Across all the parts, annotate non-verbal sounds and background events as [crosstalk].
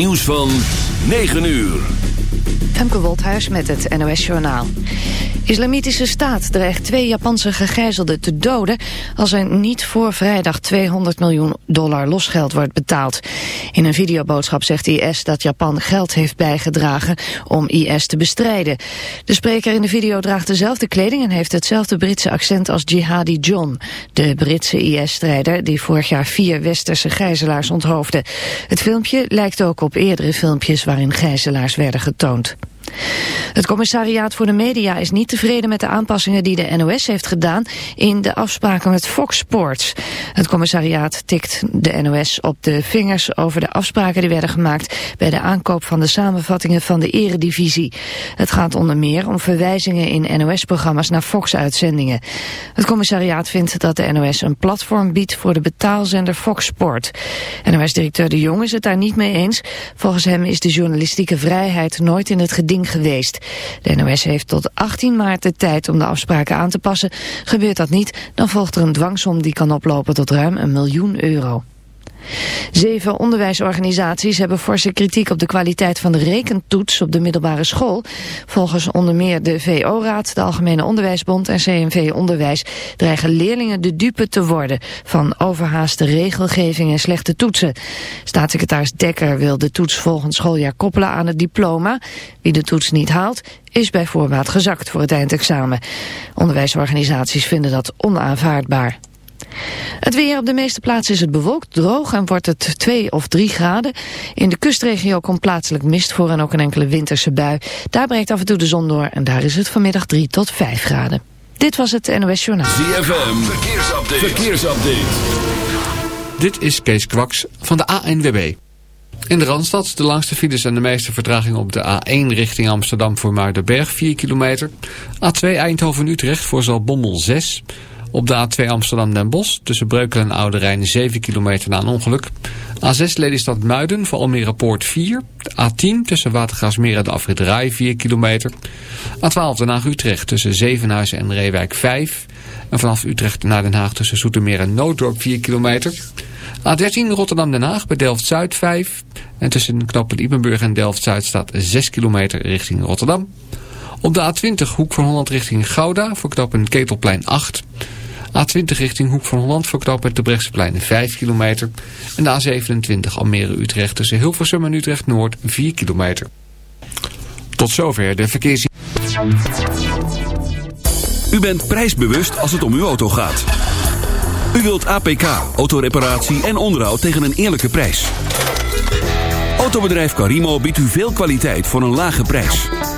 Nieuws van 9 uur. Femke Wolthuis met het NOS Journaal. Islamitische staat dreigt twee Japanse gegijzelden te doden... als er niet voor vrijdag 200 miljoen dollar losgeld wordt betaald. In een videoboodschap zegt IS dat Japan geld heeft bijgedragen om IS te bestrijden. De spreker in de video draagt dezelfde kleding... en heeft hetzelfde Britse accent als Jihadi John... de Britse IS-strijder die vorig jaar vier westerse gijzelaars onthoofde. Het filmpje lijkt ook op eerdere filmpjes waarin gijzelaars werden getoond. woont. Het commissariaat voor de media is niet tevreden met de aanpassingen die de NOS heeft gedaan in de afspraken met Fox Sports. Het commissariaat tikt de NOS op de vingers over de afspraken die werden gemaakt bij de aankoop van de samenvattingen van de eredivisie. Het gaat onder meer om verwijzingen in NOS-programma's naar Fox-uitzendingen. Het commissariaat vindt dat de NOS een platform biedt voor de betaalzender Fox Sport. NOS-directeur De Jong is het daar niet mee eens. Volgens hem is de journalistieke vrijheid nooit in het geding geweest. De NOS heeft tot 18 maart de tijd om de afspraken aan te passen. Gebeurt dat niet, dan volgt er een dwangsom die kan oplopen tot ruim een miljoen euro. Zeven onderwijsorganisaties hebben forse kritiek op de kwaliteit van de rekentoets op de middelbare school. Volgens onder meer de VO-raad, de Algemene Onderwijsbond en CNV Onderwijs dreigen leerlingen de dupe te worden van overhaaste regelgeving en slechte toetsen. Staatssecretaris Dekker wil de toets volgend schooljaar koppelen aan het diploma. Wie de toets niet haalt, is bij voorbaat gezakt voor het eindexamen. Onderwijsorganisaties vinden dat onaanvaardbaar. Het weer op de meeste plaatsen is het bewolkt, droog en wordt het 2 of 3 graden. In de kustregio komt plaatselijk mist voor en ook een enkele winterse bui. Daar breekt af en toe de zon door en daar is het vanmiddag 3 tot 5 graden. Dit was het NOS Journaal. ZFM, verkeersupdate. verkeersupdate. Dit is Kees Kwaks van de ANWB. In de Randstad de langste files en de meeste vertragingen op de A1 richting Amsterdam voor Muidenberg 4 kilometer. A2 Eindhoven-Utrecht voor Zalbommel 6 op de A2 Amsterdam-Den Bosch tussen Breukelen en Oude Rijn 7 kilometer na een ongeluk. A6 Lelystad Muiden voor Almere Poort 4. A10 tussen Watergraafsmeer en de afrit 4 kilometer. A12 Den Haag Utrecht tussen Zevenhuizen en Reewijk 5. En vanaf Utrecht naar Den Haag tussen Zoetermeer en Nooddorp 4 kilometer. A13 Rotterdam-Den Haag bij Delft-Zuid 5. En tussen knoppen Ipenburg en Delft-Zuid staat 6 kilometer richting Rotterdam. Op de A20 Hoek van Holland richting Gouda voor knoppen Ketelplein 8. A20 richting Hoek van Holland voor knooppunt de Brechtseplein 5 kilometer. En de A27 Almere-Utrecht tussen Hilversum en Utrecht-Noord 4 kilometer. Tot zover de verkeers... U bent prijsbewust als het om uw auto gaat. U wilt APK, autoreparatie en onderhoud tegen een eerlijke prijs. Autobedrijf Carimo biedt u veel kwaliteit voor een lage prijs.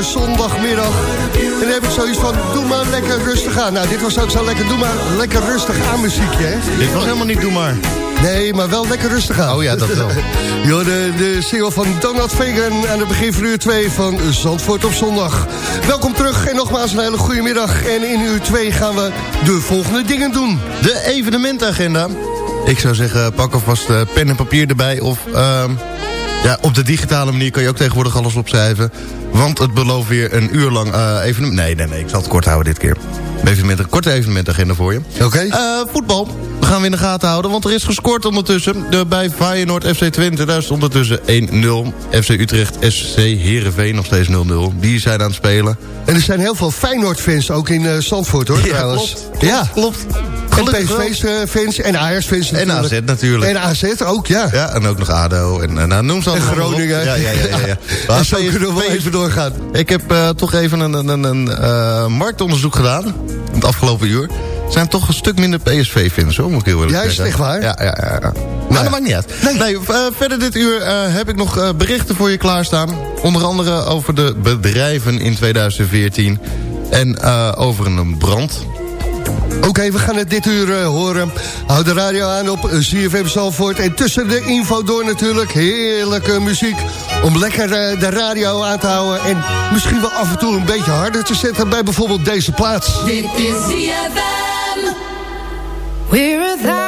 Zondagmiddag. En dan heb ik zoiets van, doe maar lekker rustig aan. Nou, dit was ook zo lekker, doe maar lekker rustig aan muziekje, hè? Dit was helemaal niet doe maar. Nee, maar wel lekker rustig aan. Oh ja, dat wel. [laughs] Jo, de, de single van Donald Fagan aan het begin van uur 2 van Zandvoort op zondag. Welkom terug en nogmaals een hele goede middag. En in uur 2 gaan we de volgende dingen doen. De evenementagenda. Ik zou zeggen, pak alvast uh, pen en papier erbij. Of uh, ja, op de digitale manier kan je ook tegenwoordig alles opschrijven. Want het belooft weer een uur lang uh, evenement. Nee, nee, nee, ik zal het kort houden dit keer. Evenement, een korte evenementagenda voor je. Oké. Okay. Uh, voetbal gaan we in de gaten houden. Want er is gescoord ondertussen. De, bij Feyenoord FC Twente. Daar stond ondertussen 1-0. FC Utrecht SC Heerenveen nog steeds 0-0. Die zijn aan het spelen. En er zijn heel veel Feyenoord-fans ook in uh, Zandvoort hoor. Ja, trouwens. klopt. Ja, klopt. En PSV-fans en Ajax-fans En AZ natuurlijk. En AZ ook, ja. Ja, en ook nog ADO. En, nou, noem ze En Groningen. Ja, ja, ja. ja, ja. [laughs] zo kunnen we wel even doorgaan. Ik heb uh, toch even een, een, een uh, marktonderzoek gedaan. Het afgelopen uur. Er zijn toch een stuk minder PSV-fans, hoor, moet ik heel eerlijk zeggen. Ja, is echt waar? Ja, ja, ja. ja. Nou, dat maakt niet uit. Nee, nee uh, verder dit uur heb ik nog berichten voor je klaarstaan. Onder andere over de bedrijven in 2014. En over een brand. Oké, we gaan het dit uur uh, horen. Houd de radio aan op ZFM Zalvoort. En tussen de info door natuurlijk heerlijke muziek. Om lekker uh, de radio aan te houden. En misschien wel af en toe een beetje harder te zetten bij bijvoorbeeld deze plaats. Dit is ZFM. We're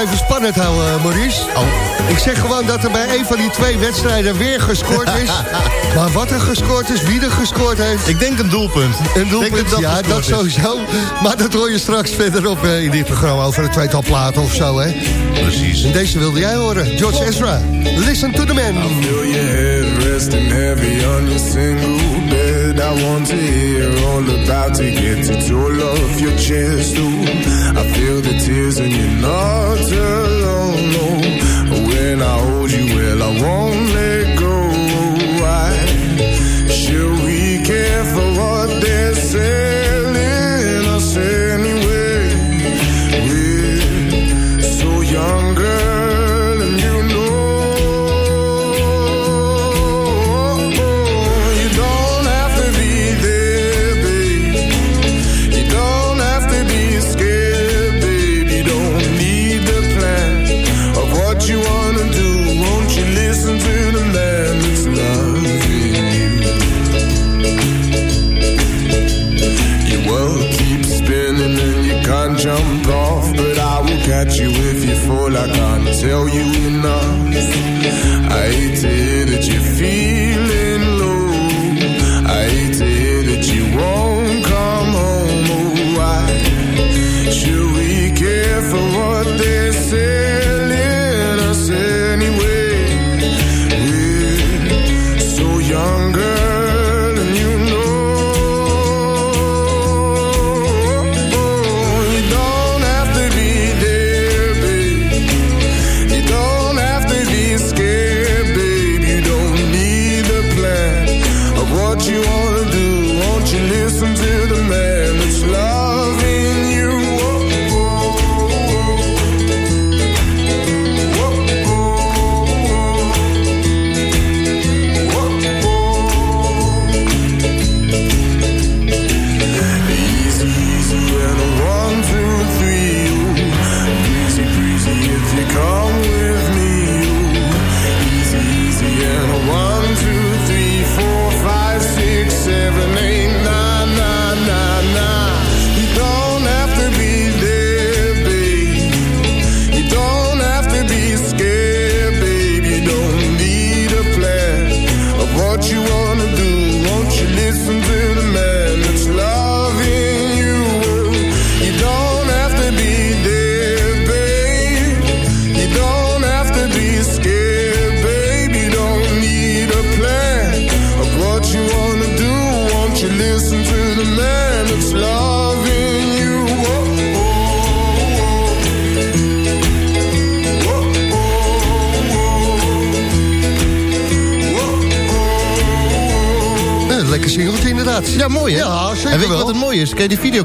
even spannend houden, eh, Maurice. Oh. Ik zeg gewoon dat er bij een van die twee wedstrijden weer gescoord is. [laughs] maar wat er gescoord is, wie er gescoord heeft... Ik denk een doelpunt. Een denk doelpunt, dat ja, dat is. sowieso. Maar dat hoor je straks verderop eh, in dit programma over het tweetal platen of zo, hè. Precies. En deze wilde jij horen, George Ezra. Listen to the man. I want to hear all about it. get it all off your chest. Ooh, I feel the tears and you're not alone. No. When I hold you, well, I won't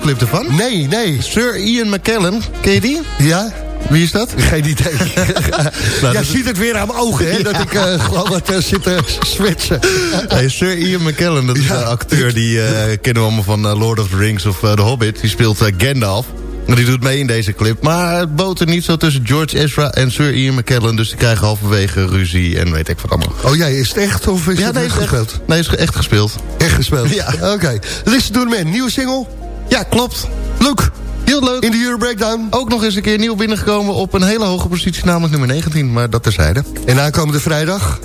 videoclip ervan? Nee, nee. Sir Ian McKellen, ken je die? Ja? Wie is dat? Geen idee. [laughs] Jij dat is- ziet het weer aan mijn ogen, hè? Dat ik eh, gewoon wat eh, zit te. Hey, Sir Ian McKellen, dat is Ja. een acteur die eh, kennen we allemaal van Lord of the Rings of The Hobbit. Die speelt Gandalf. En die doet mee in deze clip. Maar het boot niet zo tussen George Ezra en Sir Ian McKellen. Dus die krijgen halverwege ruzie en weet ik wat allemaal. Oh jij, is het echt of is het nee, echt gespeeld? nee, is echt gespeeld. Echt gespeeld? Ja. Oké. Listen to the man, nieuwe single. Ja, klopt. Leuk. Heel leuk. In de Euro Breakdown. Ook nog eens een keer nieuw binnengekomen op een hele hoge positie, namelijk nummer 19. Maar dat terzijde. En aankomende vrijdag?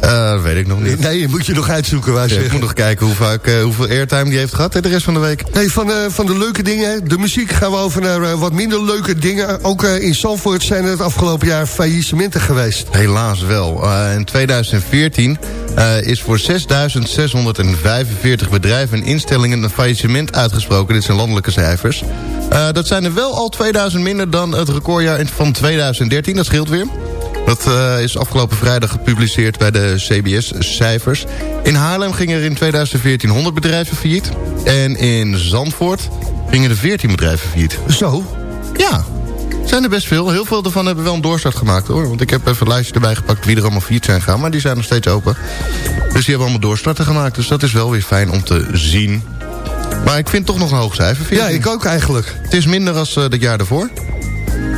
Eh, weet ik nog niet. Nee, moet je nog uitzoeken, waar Ja, ik moet nog kijken hoe vaak, eh, hoeveel airtime die heeft gehad hè, de rest van de week. Hey, van, de, van de leuke dingen, de muziek, gaan we over naar eh, wat minder leuke dingen. Ook eh, in Zandvoort zijn er het afgelopen jaar faillissementen geweest. Helaas wel. Eh, in 2014 eh, is voor 6.645 bedrijven en instellingen een faillissement uitgesproken. Dit zijn landelijke cijfers. Eh, dat zijn er wel al 2000 minder dan het recordjaar van 2013. Dat scheelt weer. Dat eh, is afgelopen vrijdag gepubliceerd bij de CBS-cijfers. In Haarlem gingen er in 2014 100 bedrijven failliet. En in Zandvoort gingen er 14 bedrijven failliet. Zo. Ja, zijn er best veel. Heel veel daarvan hebben wel een doorstart gemaakt hoor. Want ik heb even een lijstje erbij gepakt wie er allemaal failliet zijn gaan. Maar die zijn nog steeds open. Dus die hebben allemaal doorstarten gemaakt. Dus dat is wel weer fijn om te zien. Maar ik vind toch nog een hoog cijfer. Ja, 14. ik ook eigenlijk. Het is minder dan uh, dat jaar daarvoor.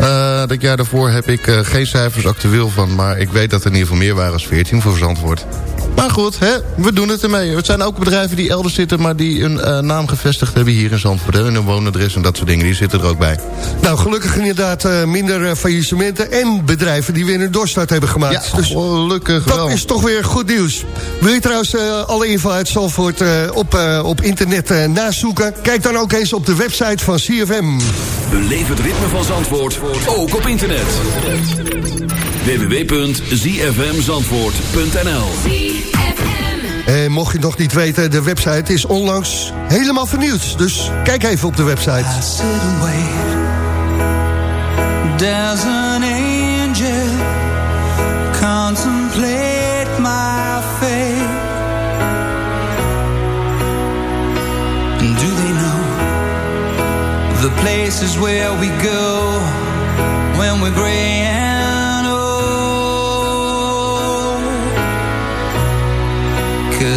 Uh, dat jaar daarvoor heb ik uh, geen cijfers actueel van. Maar ik weet dat er in ieder geval meer waren als 14 voor Zandvoort. Maar goed, hè, we doen het ermee. Het zijn ook bedrijven die elders zitten... maar die een eh, naam gevestigd hebben hier in Zandvoort. Hè, en een woonadres en dat soort dingen. Die zitten er ook bij. Nou, gelukkig inderdaad eh, minder eh, faillissementen... en bedrijven die weer een doorstart hebben gemaakt. Ja, dus gelukkig dat wel. is toch weer goed nieuws. Wil je trouwens eh, alle info uit Zandvoort eh, op, eh, op internet eh, nazoeken? Kijk dan ook eens op de website van CFM. Beleef het ritme van Zandvoort, ook op internet. www.zfmzandvoort.nl En mocht je nog niet weten, de website is onlangs helemaal vernieuwd. Dus kijk even op de website. The places where we go when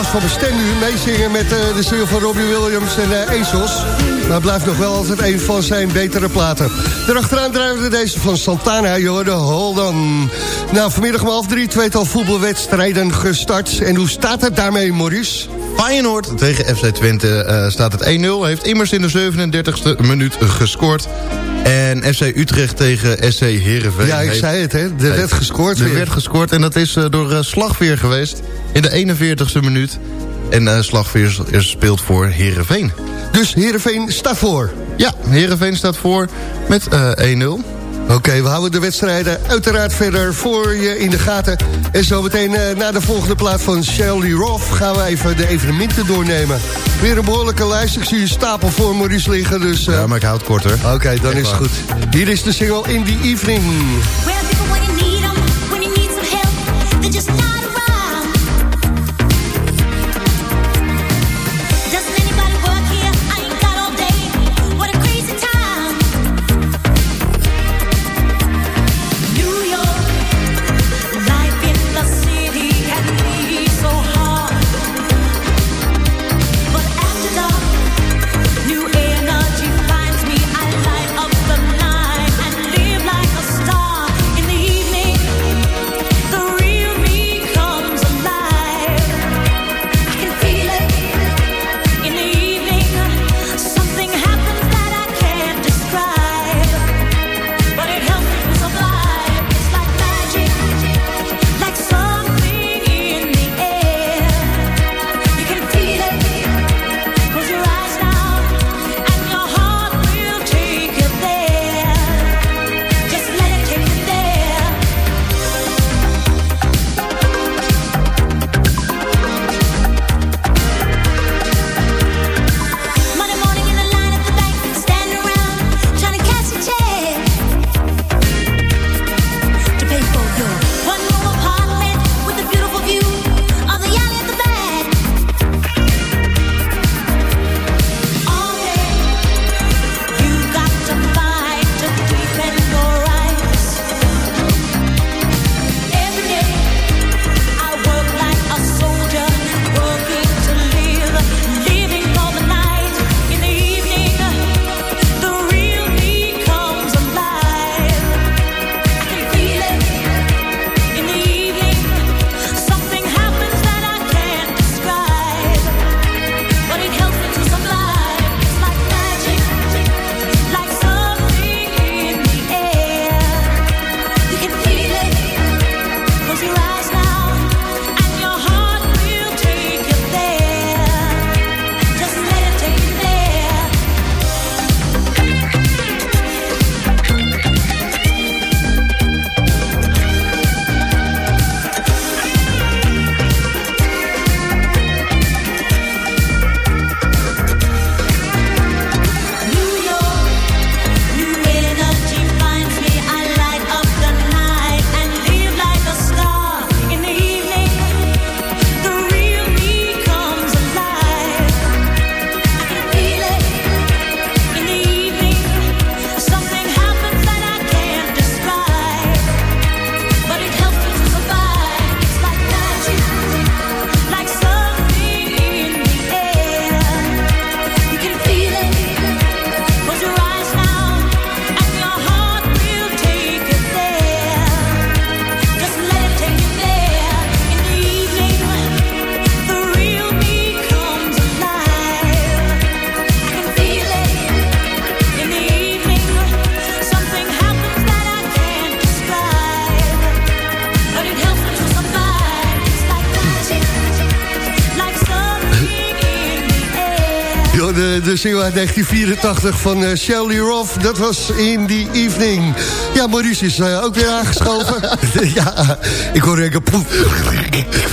Last van mijn stem nu. Meezingen met eh, de single van Robbie Williams en eh Ezos. Maar het blijft nog wel altijd een van zijn betere platen. Daarachteraan draaien we deze van Santana, joh, de Hold On. Nou, vanmiddag om half drie, tweetal voetbalwedstrijden gestart. En hoe staat het daarmee, Maurice? Feyenoord tegen FC Twente eh, staat het 1-0. Heeft immers in de 37e minuut gescoord. En FC Utrecht tegen SC Heerenveen. Ja, ik heeft- zei het, hè. Er werd gescoord Er werd gescoord en dat is door Slagveer geweest. In de 41e minuut. En eh, Slagveer is- speelt voor Heerenveen. Dus Heerenveen staat voor. Ja, Heerenveen staat voor met eh 1-0. Oké, we houden de wedstrijden uiteraard verder voor je in de gaten. En zometeen eh, na de volgende plaat van Shelly Roth... gaan we even de evenementen doornemen. Weer een behoorlijke lijst. Ik zie een stapel voor Maurice liggen, dus... eh, Ja, maar ik houd het korter. Oké, dan is het goed. Hier is de single In The Evening. Single uit 1984 van eh, Shelly Roth, dat was In The Evening. Ja, Maurice is eh, ook weer aangeschoven. [laughs] ja, ik hoor een poef.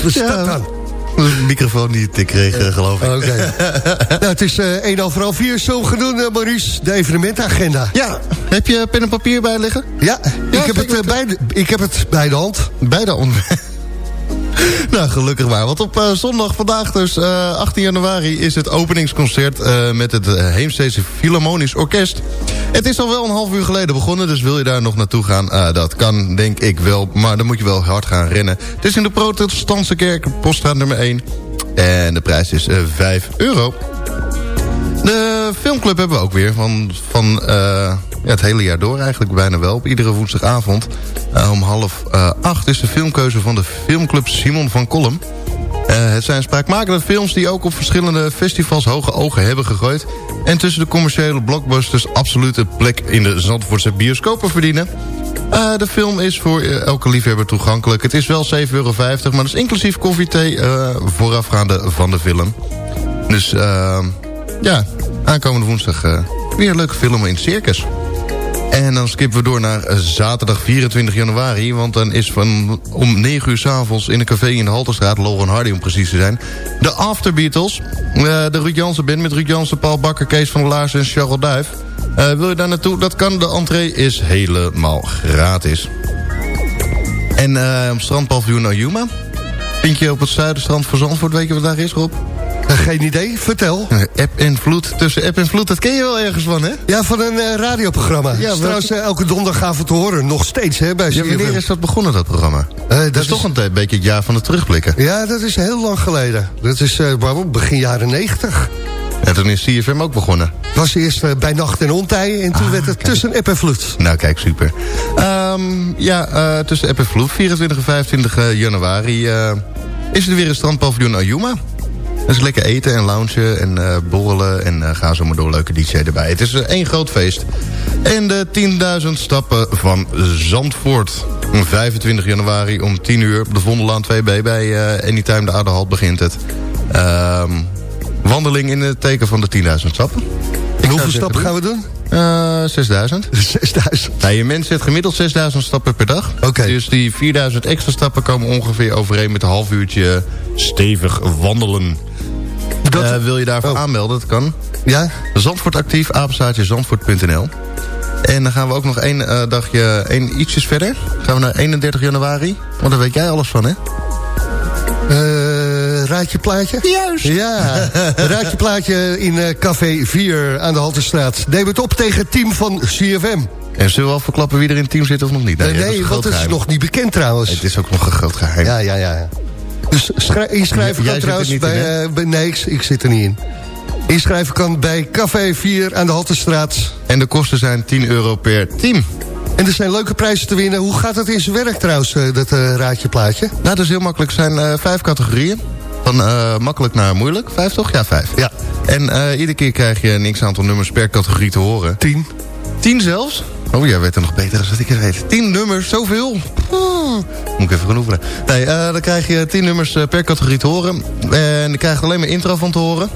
Wat is dat dan? De microfoon die tik kreeg, geloof ik. Oké. [laughs] nou, het is eh 1 over half 4, zo genoemd, eh, Maurice. De evenementagenda. Ja, heb je pen en papier bij liggen? Ja, ik, heb het, bij de, ik heb het bij de hand. Bij de on... gelukkig maar. Want op eh, zondag, vandaag dus, eh, 18 januari... is het openingsconcert eh, met het eh, Heemstede Philharmonisch Orkest. Het is al wel een half uur geleden begonnen... dus wil je daar nog naartoe gaan? Eh, dat kan, denk ik wel. Maar dan moet je wel hard gaan rennen. Het is in de protestantse kerk, poststraat nummer 1. En de prijs is eh, 5 euro. De filmclub hebben we ook weer. Van, van eh, het hele jaar door eigenlijk bijna wel. Op iedere woensdagavond eh, om half eh, acht is de filmkeuze van de filmclub Simon van Kolm. Eh, het zijn spraakmakende films die ook op verschillende festivals hoge ogen hebben gegooid. En tussen de commerciële blockbusters absoluut plek in de Zandvoortse bioscopen verdienen. De film is voor elke liefhebber toegankelijk. Het is wel 7,50 euro, maar dat is inclusief koffie, thee voorafgaande van de film. Dus ja, aankomende woensdag weer een leuke film in het circus. En dan skippen we door naar eh, zaterdag 24 januari. Want dan is van om 9 uur s'avonds in een café in de Halterstraat... Lauren Hardy om precies te zijn. De After Beatles. eh, de Ruud Jansen Band met Ruud Jansen, Paul Bakker, Kees van der Laars en Charles Duif. Eh, wil je daar naartoe? Dat kan. De entree is helemaal gratis. En op strandpaviljoen Ayuma. Vind je op het zuiderstrand van Zandvoort. Weet je wat daar is, Rob? Geen idee, vertel. Eh, App en vloed. Tussen app en vloed, dat ken je wel ergens van, hè? Ja, van een eh, radioprogramma. Ja, welke- trouwens eh, elke donderdagavond te horen. Nog steeds, hè, bij Ja, wanneer is dat begonnen, dat programma? Eh, dat, is toch een beetje het jaar van het terugblikken. Ja, dat is heel lang geleden. Dat is eh, waarom? begin jaren 90. En toen is CFM ook begonnen. Het was eerst eh, bij Nacht en Ontij en toen Ah, werd het tussen app en vloed. Nou, kijk, super. Ehm, ja, eh, tussen app en vloed, 24 en 25 januari... eh, is er weer een strandpaviljoen Ayuma. Dus lekker eten en loungen en eh, borrelen en eh, ga zo maar door. Leuke DJ erbij. Het is eh, één groot feest. En de 10.000 stappen van Zandvoort. 25 januari om 10 uur op de Vondellaan 2B bij Anytime de Aderhalt begint het. Ehm, wandeling in het teken van de 10.000 stappen. En hoeveel stappen gaan we doen? Eh 6000. 6000. [laughs] Nou, je mens zet gemiddeld 6000 stappen per dag. Oké. Dus die 4000 extra stappen komen ongeveer overeen met een half uurtje stevig wandelen. Dat- Eh, wil je daarvoor Oh. aanmelden? Dat kan. Ja? Zandvoort actief, apenstaartje zandvoort.nl. En dan gaan we ook nog één eh, dagje, één ietsjes verder. Gaan we naar 31 januari. Want daar weet jij alles van, hè? Eh raadje plaatje? Juist. Ja, [laughs] raadje plaatje in eh, Café 4 aan de Halterstraat. Neem het op tegen het team van CFM. En zullen we al verklappen wie er in het team zit of nog niet? Nee, dat is nee een want groot het is geheim. nog niet bekend trouwens. Het is ook nog een groot geheim. Ja, ja, ja. Dus schrij- inschrijven kan trouwens niet in, bij, eh, bij... Nee, ik, ik zit er niet in. Inschrijven kan bij Café 4 aan de Halterstraat. En de kosten zijn 10 euro per team. En er zijn leuke prijzen te winnen. Hoe gaat dat in zijn werk trouwens, eh, dat eh, raadje plaatje? Nou, dat is heel makkelijk. Er zijn vijf categorieën. Van makkelijk naar moeilijk. Vijf toch? Ja, vijf. Ja. En iedere keer krijg je een x-aantal nummers per categorie te horen. Tien. Tien zelfs? Oh, jij weet er nog beter dan dat ik het weet. Tien nummers, zoveel. Oeh. Moet ik even gaan oefenen. Nee, eh, dan krijg je tien nummers eh, per categorie te horen. En dan krijg je alleen maar intro van te horen.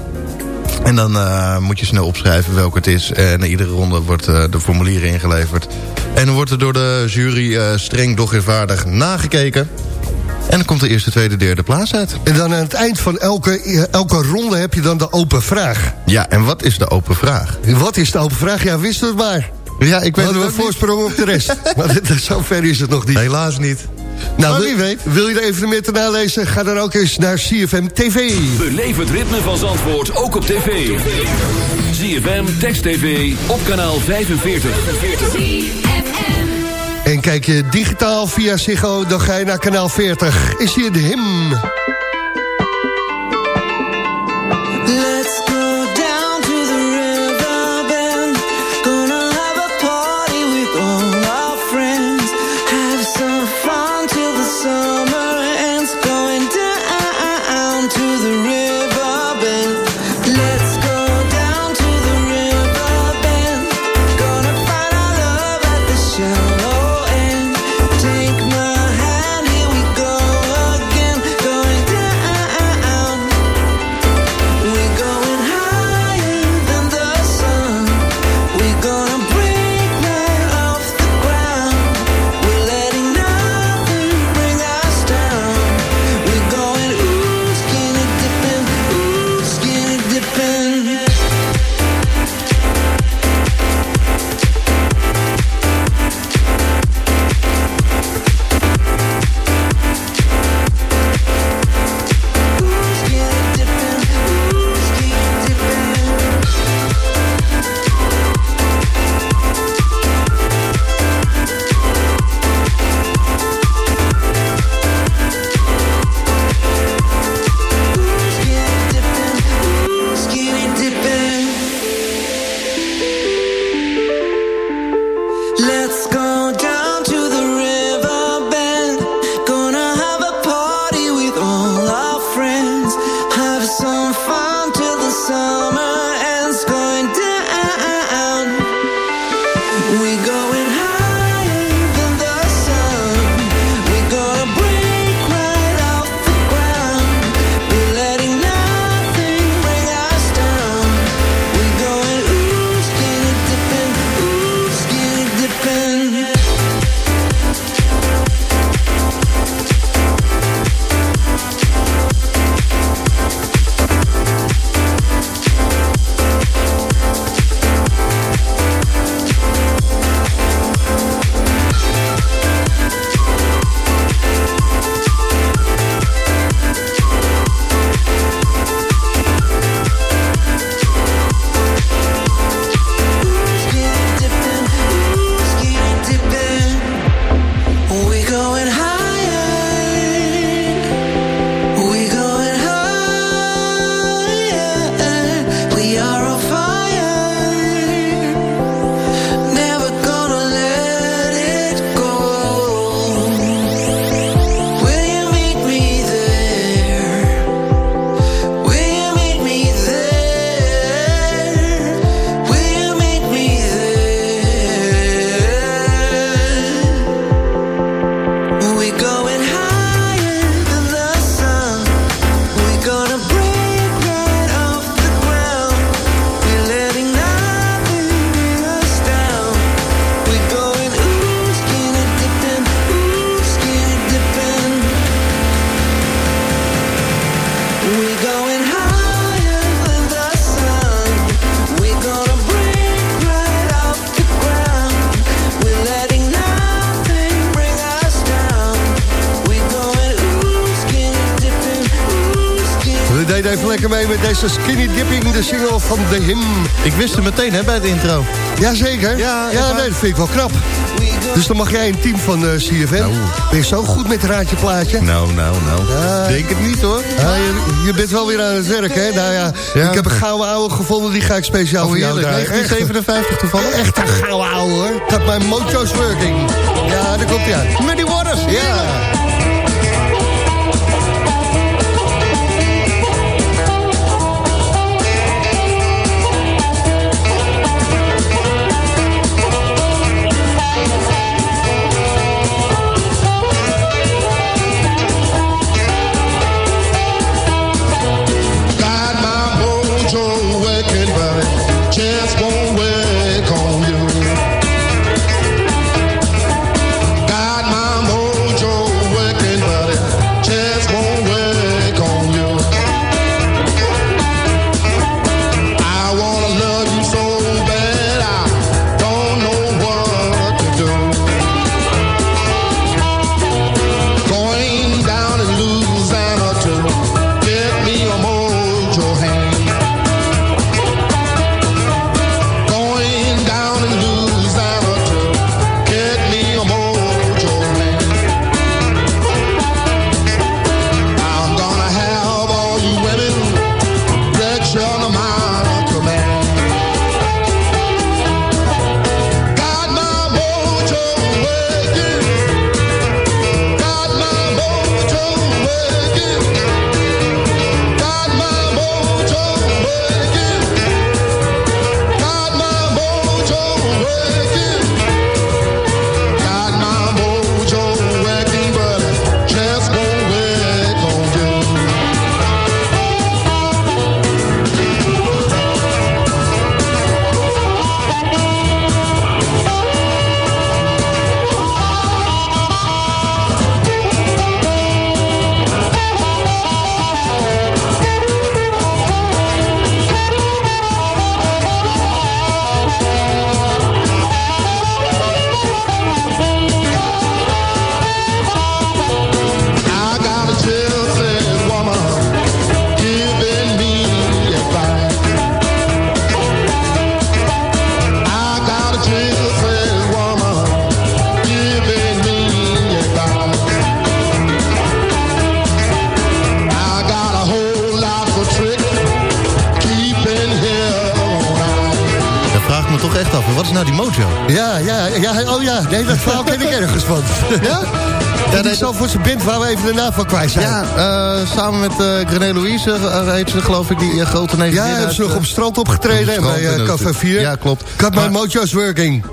En dan eh, moet je snel opschrijven welke het is. En na iedere ronde wordt de formulier ingeleverd. En dan wordt er door de jury eh, streng doch eenvaardig nagekeken. En dan komt de eerste, tweede, derde plaats uit. En dan aan het eind van elke, elke ronde heb je dan de open vraag. Ja, en wat is de open vraag? Wat is de open vraag? Ja, wist het maar. Ja, ik We weet hadden het we ook niet. voorsprong op de rest. [laughs] maar zover is het nog niet. Helaas niet. Nou, Maar wie weet. Wil je de evenementen nalezen? Ga dan ook eens naar CFM TV. Beleef het ritme van Zandvoort ook op tv. ZFM, Text TV, op kanaal 45. En kijk je digitaal via Ziggo, dan ga je naar kanaal 40. Is hier de him. Met deze Skinny Dipping, de single van The Him. Ik wist het meteen hè, bij het intro. Jazeker. Ja, ja waar. nee, dat vind ik wel knap. Dus dan mag jij een team van eh CFM. Nou. Ben je zo goed met raadje plaatje? Nou, nou, nou. Ja. Denk het niet hoor. Ja, je, je bent wel weer aan het werk, hè? Nou ja, Ja. ik heb een gouden ouwe gevonden, die ga ik speciaal Oh, voor jou draaien. Echt, 1957 toevallig. echt een gouden ouwe, hoor. Had mijn mojo's working. Ja, daar komt hij uit. Muddy Waters. Ja. Ja, nee, dat verhaal ken ik ergens van. [laughs] Ja? Ja, die zal voor zijn band waar we even de naam van kwijt zijn. Ja, eh, samen met uh, Grené Louise eh, heet ze geloof ik die eh, grote neef. Ja, hebben ze nog op strand opgetreden en bij uh, Café 4. Ja, klopt. Mijn Maar- mojo's working.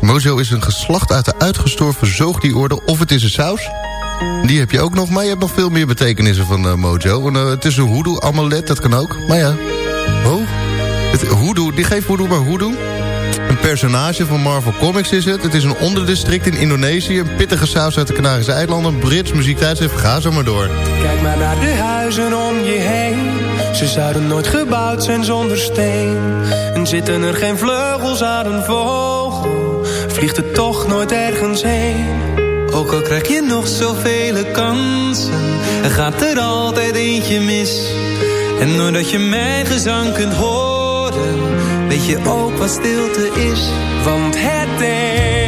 Mojo is een geslacht uit de uitgestorven zoogdierorde of het is een saus. Die heb je ook nog, maar je hebt nog veel meer betekenissen van eh, Mojo. En, eh, het is een hoedoe amulet, dat kan ook. Maar ja, Oh, het hoedoe, die geeft hoedoe maar hoedoe. Een personage van Marvel Comics is het. Het is een onderdistrict in Indonesië. Een pittige saus uit de Canarische eilanden. Brits muziektijdschrift, ga zo maar door. Kijk maar naar de huizen om je heen. Ze zouden nooit gebouwd zijn zonder steen. En zitten er geen vleugels aan een vogel, vliegt het toch nooit ergens heen. Ook al krijg je nog zoveel kansen, er gaat er altijd eentje mis. En doordat je mijn gezang kunt horen, weet je ook wat stilte is. Want het een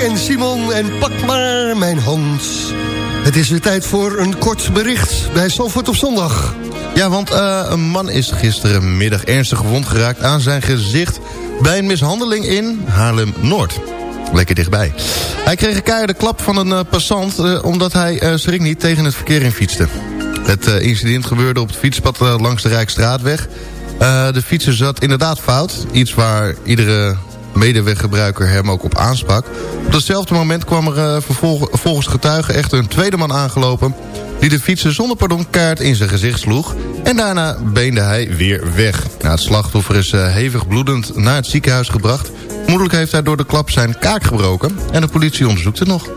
En Simon en pak maar mijn hand. Het is weer tijd voor een kort bericht bij Zandvoort op zondag. Ja, want eh, een man is gisterenmiddag ernstig gewond geraakt aan zijn gezicht... bij een mishandeling in Haarlem-Noord. Lekker dichtbij. Hij kreeg een keiharde klap van een eh, passant... eh, omdat hij schrik niet tegen het verkeer in fietste. Het incident gebeurde op het fietspad langs de Rijksstraatweg. Eh, de fietser zat inderdaad fout. Iets waar iedere medeweggebruiker hem ook op aansprak. Op datzelfde moment kwam er vervolg- volgens getuigen echt een tweede man aangelopen... die de fietser zonder pardon kaart in zijn gezicht sloeg... en daarna beende hij weer weg. Nou, het slachtoffer is eh, hevig bloedend naar het ziekenhuis gebracht. Vermoedelijk heeft hij door de klap zijn kaak gebroken... en de politie onderzoekt het nog.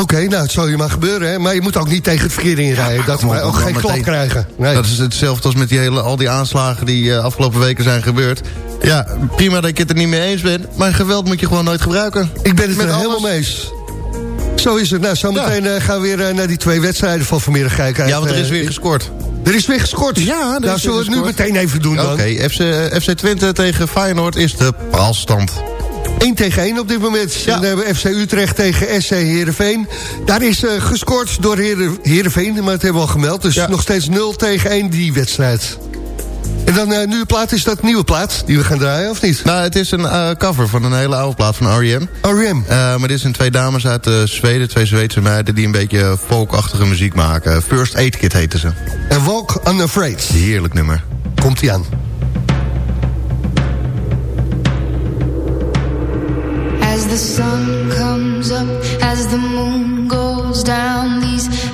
Oké, nou, het zal je maar gebeuren, hè. Maar je moet ook niet tegen het verkeer inrijden. dat kom op, we ook geen klap krijgen. Nee. Dat is hetzelfde als met die hele, al die aanslagen die eh, afgelopen weken zijn gebeurd. Ja, prima dat ik het er niet mee eens ben... maar geweld moet je gewoon nooit gebruiken. Ik ben het Met er alles. helemaal mee eens. Zo is het. Nou, zometeen eh, gaan we weer eh, naar die twee wedstrijden van vanmiddag kijken. Ja, want er Eh, is weer gescoord. Er is weer gescoord. Ja, er nou, zullen we het nu meteen even doen dan? Oké, FC, eh, FC Twente tegen Feyenoord is de paalstand. 1 tegen 1 op dit moment. Ja. En dan hebben we FC Utrecht tegen SC Heerenveen. Daar is eh, gescoord door Heere, Heerenveen, maar dat hebben we al gemeld. Dus Ja. nog steeds 0 tegen 1 die wedstrijd. En dan eh nu plaat, is dat nieuwe plaat die we gaan draaien, of niet? Nou, het is een eh, cover van een hele oude plaat van R.E.M. R.E.M. Eh, maar dit zijn twee dames uit eh, Zweden, twee Zweedse meiden... die een beetje folkachtige muziek maken. First Aid Kit heten ze. En Walk Unafraid. Heerlijk nummer. Komt ie aan. As the sun comes up, as the moon goes down, these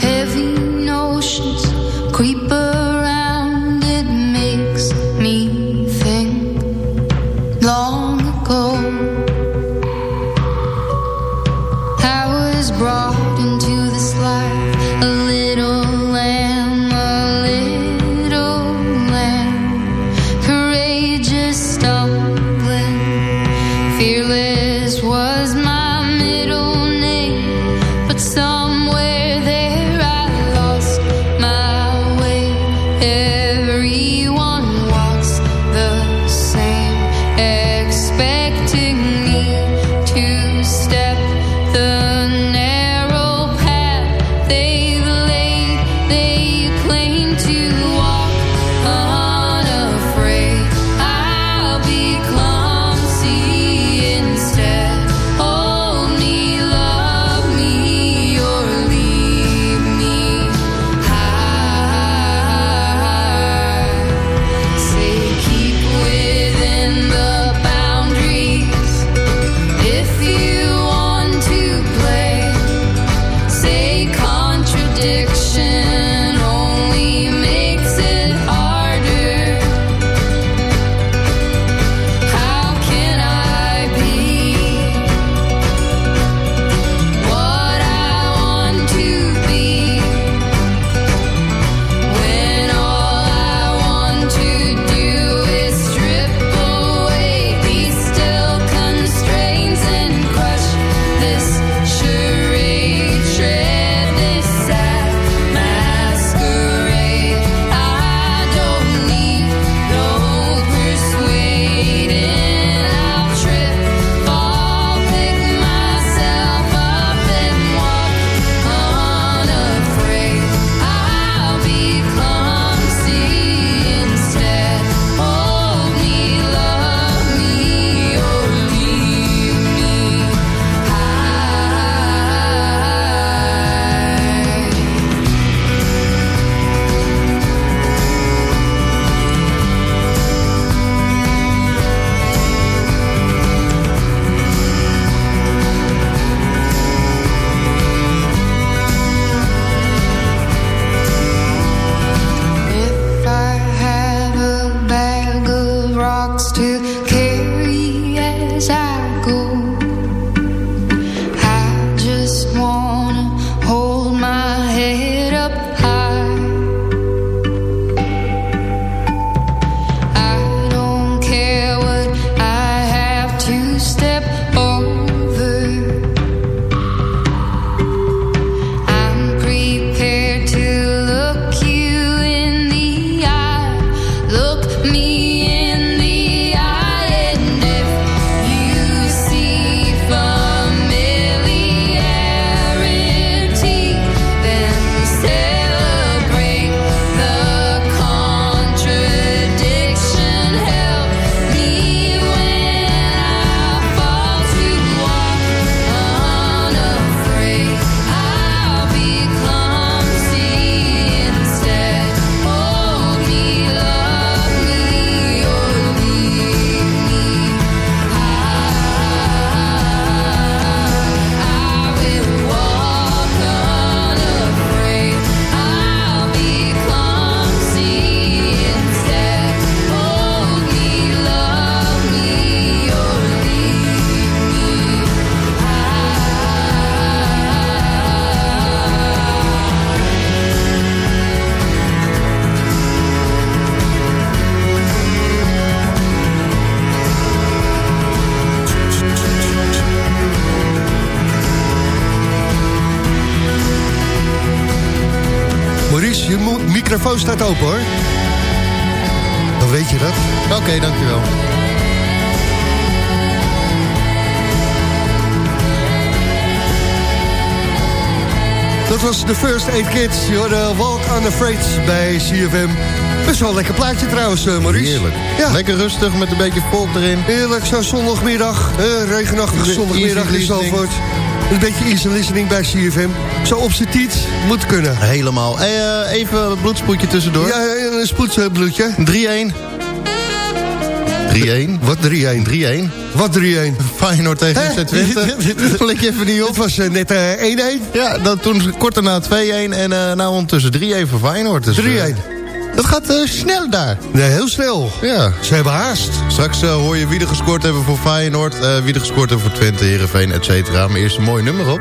staat open hoor. Dan weet je dat. Oké, dankjewel. Dat was de First Aid Kids. Je hoorde Walk Unafraid bij CFM. Best wel een lekker plaatje trouwens, eh, Maurice. Heerlijk. Ja. Lekker rustig met een beetje volk erin. Heerlijk, zo'n zondagmiddag. eh regenachtige zondagmiddag in. Zalvoort. Een beetje easy listening bij CFM. Zo op z'n tiet moet kunnen. Helemaal. Eh, even een bloedspoedje tussendoor. Ja, een spoedbloedje. 3-1. 3-1. Wat 3-1? 3-1. Wat 3-1? Feyenoord tegen? FC Twente. [laughs] Dat lik je even niet op. Het was eh, net eh, 1-1. Ja, dan toen kort daarna 2-1 en eh nou ondertussen 3-1 voor Feyenoord. Dus, 3-1. eh, dat gaat eh, snel daar. Nee, heel snel. Ja. Ze hebben haast. Straks eh, hoor je wie er gescoord hebben voor Feyenoord, eh, wie er gescoord hebben voor Twente, Heerenveen, et cetera. Maar eerst een mooi nummer op.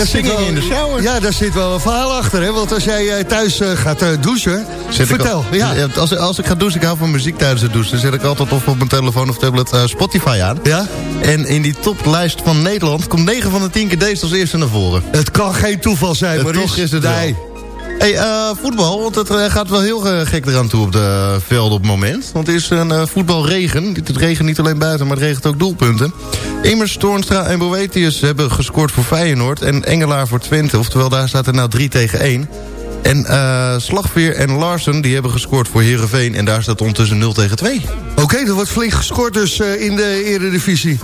Daar zit Singing wel, in the shower. Ja, daar zit wel een verhaal achter, hè. Want als jij eh, thuis eh, gaat eh, douchen... Ik vertel, al- ja. Als, als ik ga douchen, ik hou van muziek tijdens het douchen... dan zet ik altijd of op mijn telefoon of tablet Spotify aan. Ja? En in die toplijst van Nederland komt 9 van de 10 keer deze als eerste naar voren. Het kan geen toeval zijn, Maurice. toch is het nee. Hey, voetbal, want het gaat wel heel gek eraan toe op de velden op het moment. Want er is een voetbalregen. Het regent niet alleen buiten, maar het regent ook doelpunten. Immers, Toornstra en Boetius hebben gescoord voor Feyenoord... en Engelaar voor Twente, oftewel daar staat er nou 3 tegen 1. En eh, Slagveer en Larsen die hebben gescoord voor Heerenveen... en daar staat ondertussen 0 tegen 2. Oké, er wordt flink gescoord dus eh, in de eredivisie.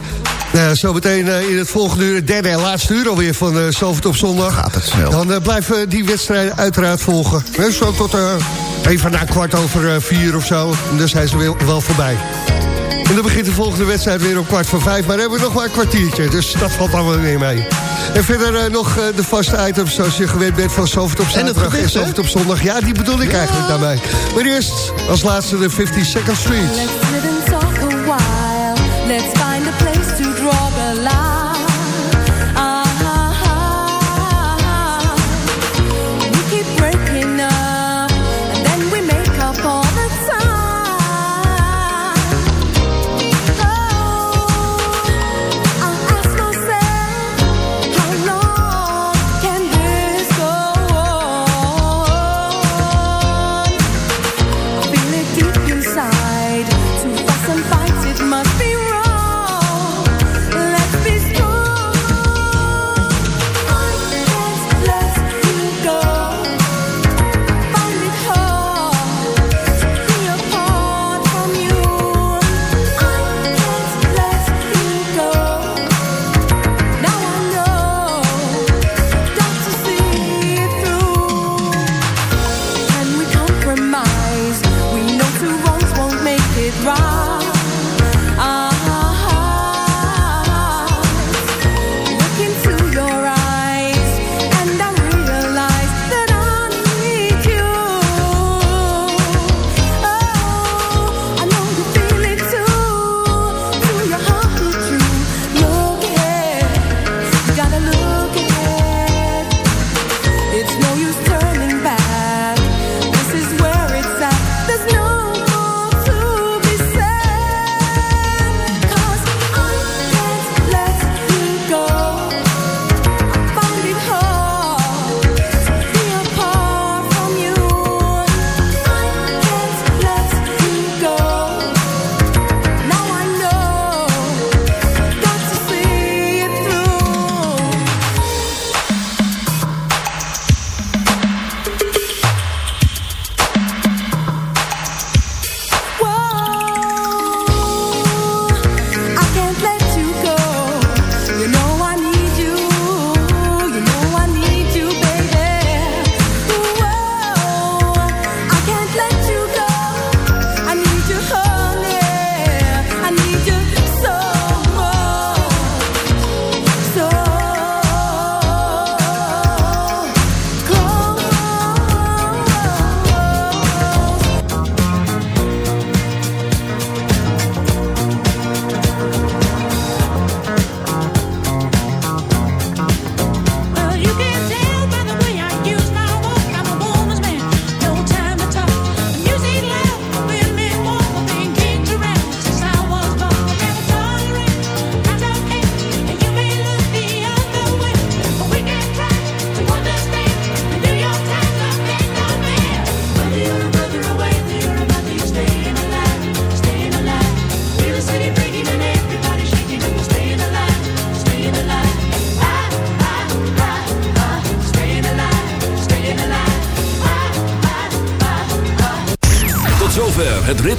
Nou, ja, zometeen eh, in het volgende uur, het derde en laatste uur alweer van uh, Zalvert op zondag. Gaat het snel. Dan eh, blijven die wedstrijden uiteraard volgen. Zo tot eh, even na kwart over eh, vier of zo. En dan zijn ze wel, wel voorbij. En dan begint de volgende wedstrijd weer om kwart voor vijf. Maar dan hebben we nog maar een kwartiertje, dus dat valt allemaal weer mee. En verder eh, nog eh, de vaste items zoals je gewend bent van Zovert op zaterdag en, het op zondag. Ja, die bedoel ik eigenlijk daarmee. Maar eerst als laatste de 50 Second Street.